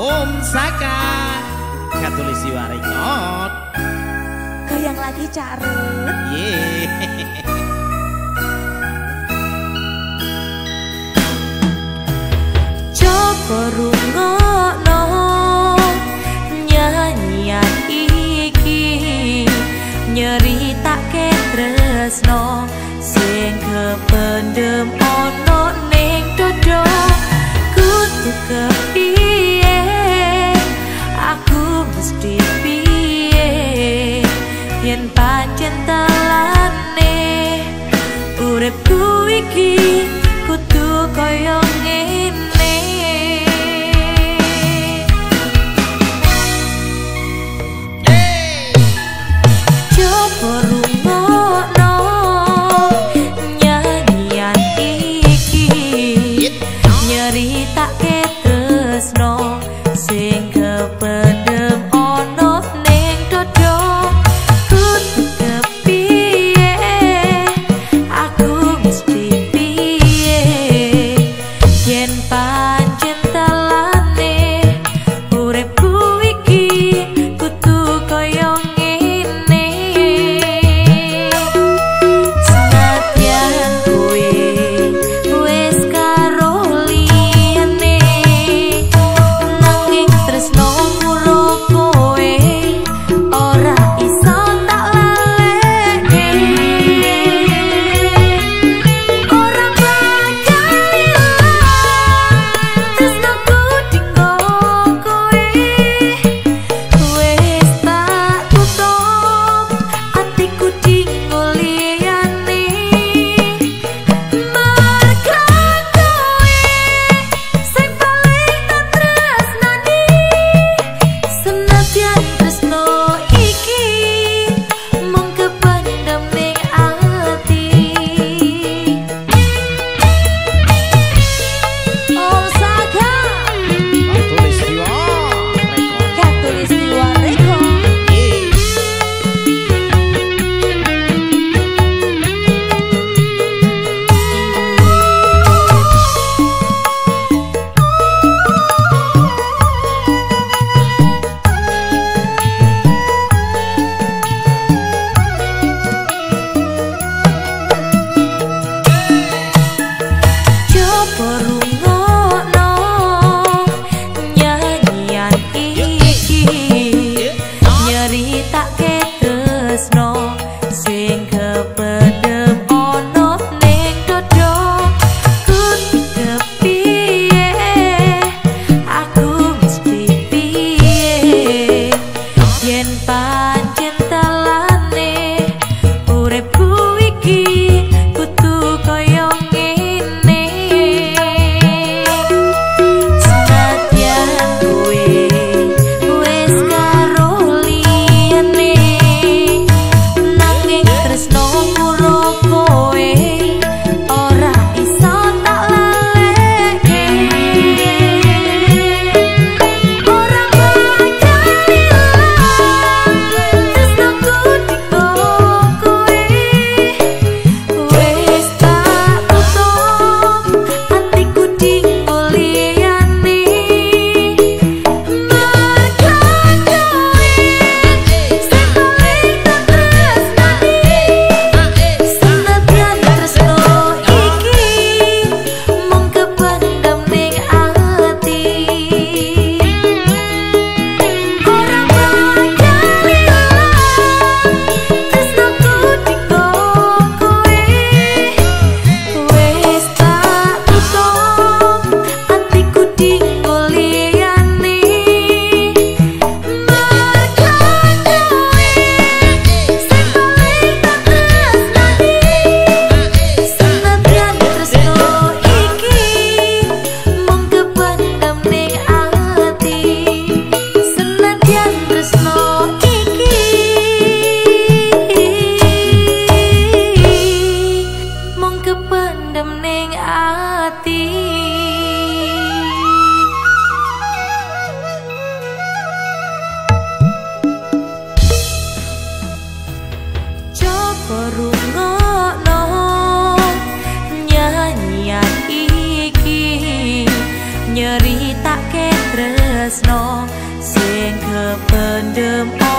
Om Saka. Katulisi Warikot Goyang lagi carut yeah. Coba rungok Nyanyian iki. Nyeri tak ketres Sing kependem tresno sing kependem ono ning